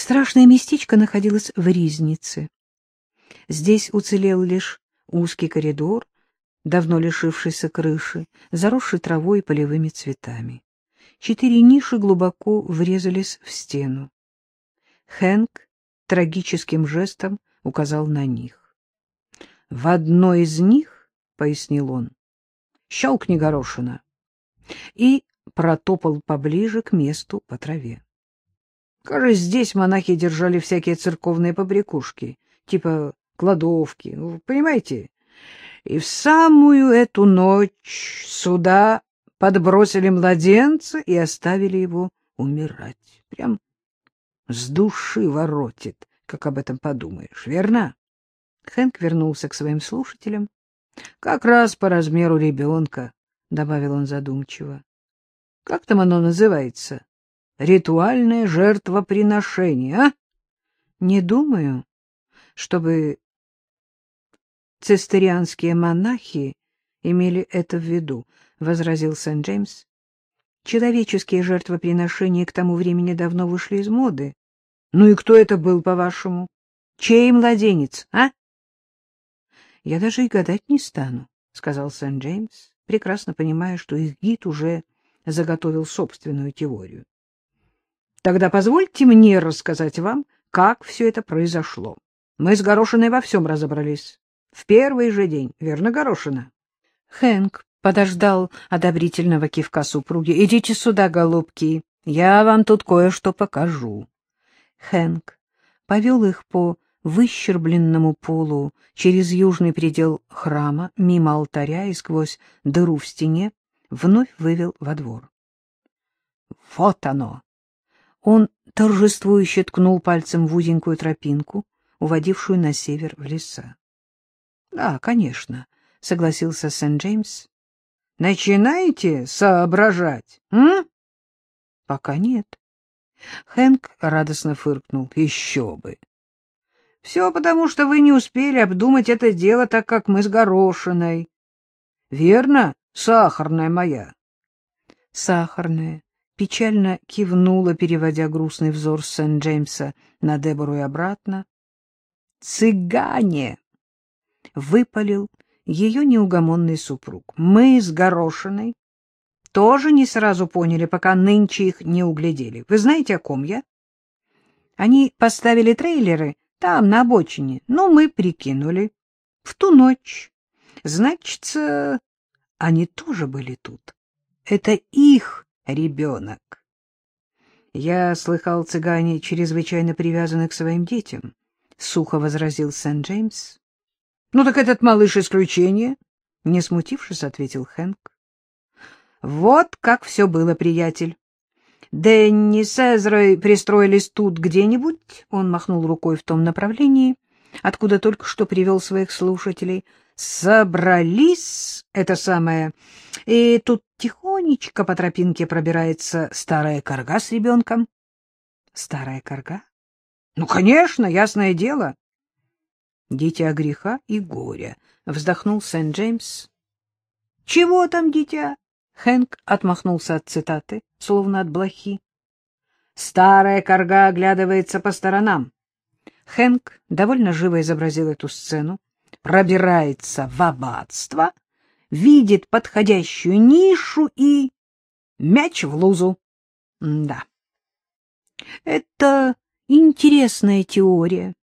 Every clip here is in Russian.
Страшное местечко находилось в Ризнице. Здесь уцелел лишь узкий коридор, давно лишившийся крыши, заросший травой и полевыми цветами. Четыре ниши глубоко врезались в стену. Хэнк трагическим жестом указал на них. — В одной из них, — пояснил он, — щелкни горошина, и протопал поближе к месту по траве. Кажется, здесь монахи держали всякие церковные побрякушки, типа кладовки, ну, понимаете? И в самую эту ночь сюда подбросили младенца и оставили его умирать. Прям с души воротит, как об этом подумаешь, верно? Хэнк вернулся к своим слушателям. — Как раз по размеру ребенка, — добавил он задумчиво. — Как там оно называется? Ритуальное жертвоприношение, а? — Не думаю, чтобы цистерианские монахи имели это в виду, — возразил Сент-Джеймс. Человеческие жертвоприношения к тому времени давно вышли из моды. Ну и кто это был, по-вашему? Чей младенец, а? — Я даже и гадать не стану, — сказал Сент-Джеймс, прекрасно понимая, что их гид уже заготовил собственную теорию. — Тогда позвольте мне рассказать вам, как все это произошло. Мы с Горошиной во всем разобрались. В первый же день, верно, Горошина? Хэнк подождал одобрительного кивка супруги. — Идите сюда, голубки, я вам тут кое-что покажу. Хэнк повел их по выщербленному полу через южный предел храма, мимо алтаря и сквозь дыру в стене, вновь вывел во двор. — Вот оно! Он торжествующе ткнул пальцем в узенькую тропинку, уводившую на север в леса. — Да, конечно, — согласился Сент-Джеймс. — Начинаете соображать, м? — Пока нет. Хэнк радостно фыркнул. — Еще бы! — Все потому, что вы не успели обдумать это дело так, как мы с Горошиной. — Верно, сахарная моя? — Сахарная печально кивнула, переводя грустный взор Сент-Джеймса на Дебору и обратно. «Цыгане!» — выпалил ее неугомонный супруг. «Мы с Горошиной тоже не сразу поняли, пока нынче их не углядели. Вы знаете, о ком я? Они поставили трейлеры там, на обочине, но мы прикинули. В ту ночь. Значит, они тоже были тут. Это их ребенок. Я слыхал, цыгане чрезвычайно привязаны к своим детям, — сухо возразил Сент-Джеймс. — Ну так этот малыш исключение, — не смутившись, ответил Хэнк. — Вот как все было, приятель. Дэнни с Эзрой пристроились тут где-нибудь, — он махнул рукой в том направлении, откуда только что привел своих слушателей, собрались, это самое, и тут тихонечко по тропинке пробирается старая корга с ребенком. Старая корга? Ну, конечно, ясное дело. Дитя греха и горя, вздохнул Сент-Джеймс. Чего там, дитя? Хэнк отмахнулся от цитаты, словно от блохи. Старая корга оглядывается по сторонам. Хэнк довольно живо изобразил эту сцену пробирается в аббатство, видит подходящую нишу и мяч в лузу. да. Это интересная теория,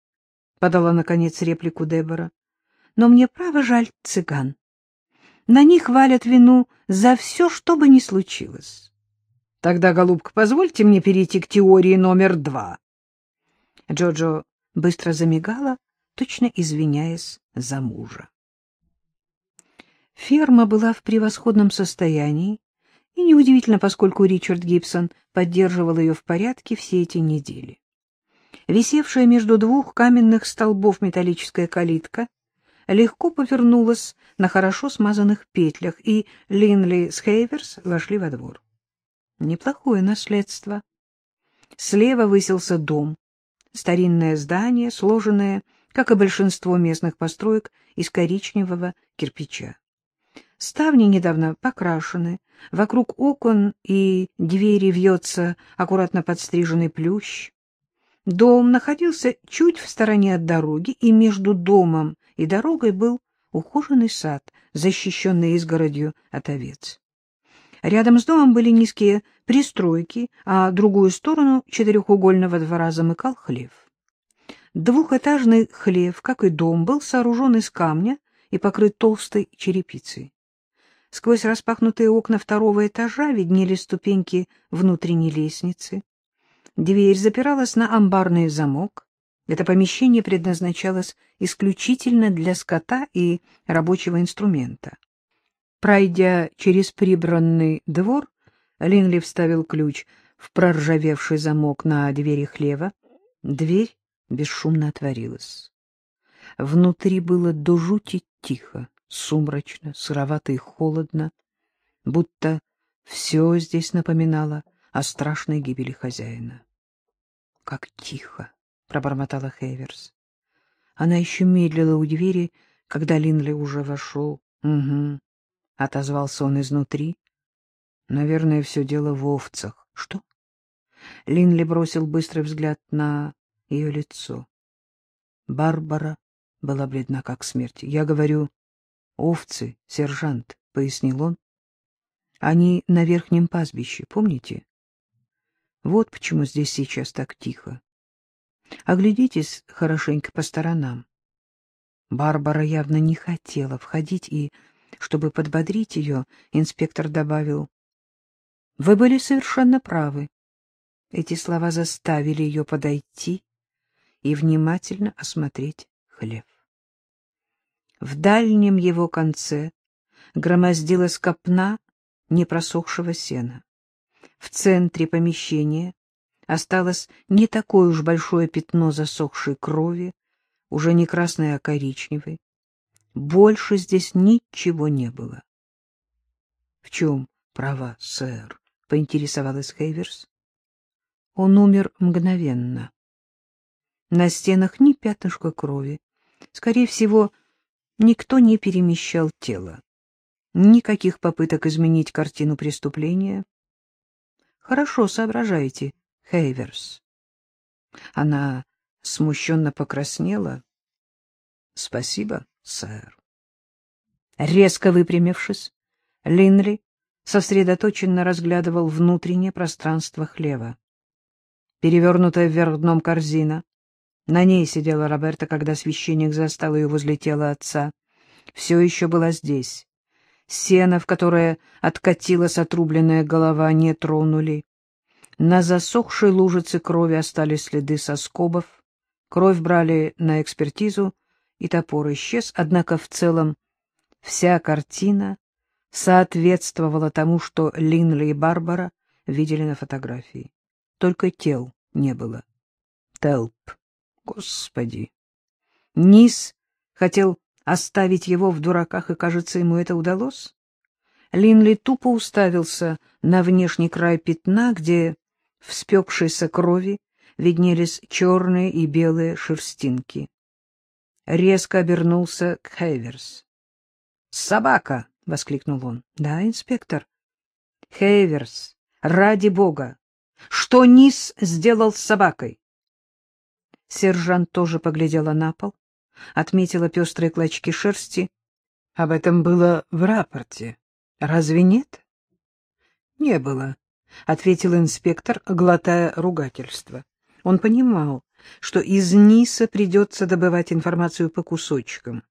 подала наконец реплику Дебора. Но мне право жаль цыган. На них валят вину за все, что бы ни случилось. Тогда, голубка, позвольте мне перейти к теории номер два. Джоджо быстро замигала, точно извиняясь за мужа. Ферма была в превосходном состоянии, и неудивительно, поскольку Ричард Гибсон поддерживал ее в порядке все эти недели. Висевшая между двух каменных столбов металлическая калитка легко повернулась на хорошо смазанных петлях, и Линли с Хейверс вошли во двор. Неплохое наследство. Слева высился дом, старинное здание, сложенное как и большинство местных построек, из коричневого кирпича. Ставни недавно покрашены, вокруг окон и двери вьется аккуратно подстриженный плющ. Дом находился чуть в стороне от дороги, и между домом и дорогой был ухоженный сад, защищенный изгородью от овец. Рядом с домом были низкие пристройки, а другую сторону четырехугольного двора замыкал хлев. Двухэтажный хлев, как и дом, был сооружен из камня и покрыт толстой черепицей. Сквозь распахнутые окна второго этажа виднелись ступеньки внутренней лестницы. Дверь запиралась на амбарный замок. Это помещение предназначалось исключительно для скота и рабочего инструмента. Пройдя через прибранный двор, Линли вставил ключ в проржавевший замок на двери хлева. Дверь бесшумно отворилась. Внутри было до жути тихо, сумрачно, сыровато и холодно, будто все здесь напоминало о страшной гибели хозяина. — Как тихо! — пробормотала Хейверс. Она еще медлила у двери, когда Линли уже вошел. — Угу, — отозвался он изнутри. — Наверное, все дело в овцах. — Что? Линли бросил быстрый взгляд на ее лицо. Барбара была бледна, как смерть. Я говорю, овцы, сержант, — пояснил он. Они на верхнем пастбище, помните? Вот почему здесь сейчас так тихо. Оглядитесь хорошенько по сторонам. Барбара явно не хотела входить, и, чтобы подбодрить ее, инспектор добавил, — Вы были совершенно правы. Эти слова заставили ее подойти и внимательно осмотреть хлев. В дальнем его конце громоздилась копна непросохшего сена. В центре помещения осталось не такое уж большое пятно засохшей крови, уже не красной, а коричневой. Больше здесь ничего не было. — В чем права, сэр? — поинтересовалась Хейверс. Он умер мгновенно. На стенах ни пятнышка крови. Скорее всего, никто не перемещал тело. Никаких попыток изменить картину преступления. Хорошо соображаете, Хейверс. Она смущенно покраснела. — Спасибо, сэр. Резко выпрямившись, Линли сосредоточенно разглядывал внутреннее пространство хлева. Перевернутая вверх дном корзина, на ней сидела Роберта, когда священник застал ее возле тела отца. Все еще была здесь. Сено, в которое откатилась отрубленная голова, не тронули. На засохшей лужице крови остались следы соскобов. Кровь брали на экспертизу, и топор исчез, однако в целом вся картина соответствовала тому, что Линли и Барбара видели на фотографии. Только тел не было. Телп. Господи! Низ хотел оставить его в дураках, и, кажется, ему это удалось. Линли тупо уставился на внешний край пятна, где в спекшейся крови виднелись черные и белые шерстинки. Резко обернулся к Хейверс. «Собака!» — воскликнул он. «Да, инспектор?» «Хейверс, ради бога! Что Низ сделал с собакой?» Сержант тоже поглядела на пол, отметила пестрые клочки шерсти. Об этом было в рапорте. Разве нет? — Не было, — ответил инспектор, глотая ругательство. Он понимал, что из НИСа придется добывать информацию по кусочкам.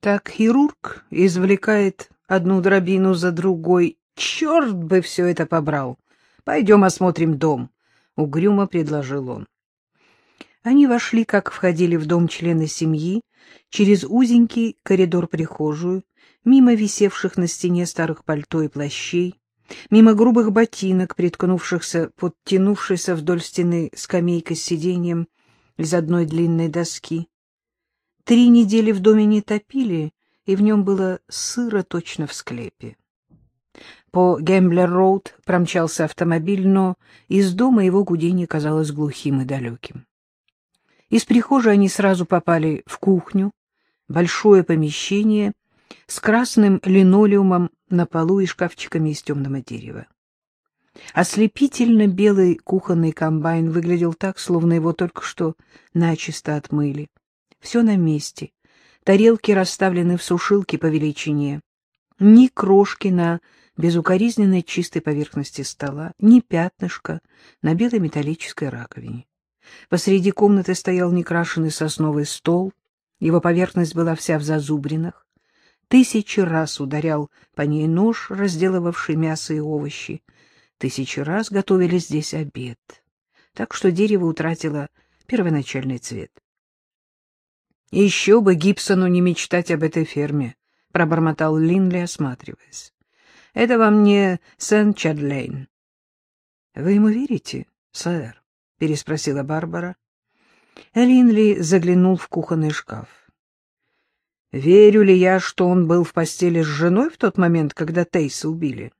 Так хирург извлекает одну дробину за другой. Черт бы все это побрал! Пойдем осмотрим дом, — угрюмо предложил он. Они вошли, как входили в дом члены семьи, через узенький коридор-прихожую, мимо висевших на стене старых пальто и плащей, мимо грубых ботинок, приткнувшихся, подтянувшейся вдоль стены скамейкой с сиденьем из одной длинной доски. Три недели в доме не топили, и в нем было сыро точно в склепе. По Гемблер-роуд промчался автомобиль, но из дома его гудение казалось глухим и далеким. Из прихожей они сразу попали в кухню, большое помещение с красным линолеумом на полу и шкафчиками из темного дерева. Ослепительно белый кухонный комбайн выглядел так, словно его только что начисто отмыли. Все на месте. Тарелки расставлены в сушилке по величине. Ни крошки на безукоризненной чистой поверхности стола, ни пятнышка на белой металлической раковине. Посреди комнаты стоял некрашенный сосновый стол, его поверхность была вся в зазубринах. Тысячи раз ударял по ней нож, разделывавший мясо и овощи. Тысячи раз готовили здесь обед, так что дерево утратило первоначальный цвет. — Еще бы Гибсону не мечтать об этой ферме, — пробормотал Линли, осматриваясь. — Это вам не Сент-Чадлейн. — Вы ему верите, сэр? — переспросила Барбара. Линли заглянул в кухонный шкаф. — Верю ли я, что он был в постели с женой в тот момент, когда Тейса убили?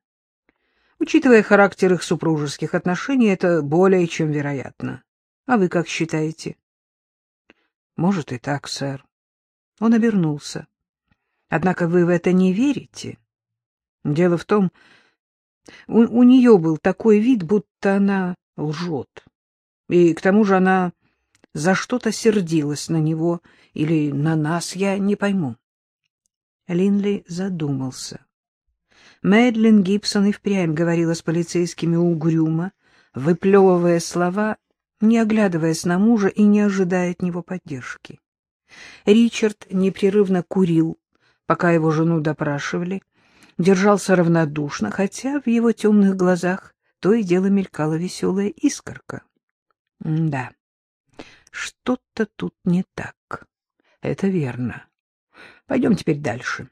Учитывая характер их супружеских отношений, это более чем вероятно. А вы как считаете? — Может и так, сэр. Он обернулся. — Однако вы в это не верите. Дело в том, у, у нее был такой вид, будто она лжет. И к тому же она за что-то сердилась на него или на нас, я не пойму. Линли задумался. Мэдлин Гибсон и впрямь говорила с полицейскими угрюмо, выплевывая слова не оглядываясь на мужа и не ожидая от него поддержки. Ричард непрерывно курил, пока его жену допрашивали, держался равнодушно, хотя в его темных глазах то и дело мелькала веселая искорка. Да, что-то тут не так. Это верно. Пойдем теперь дальше.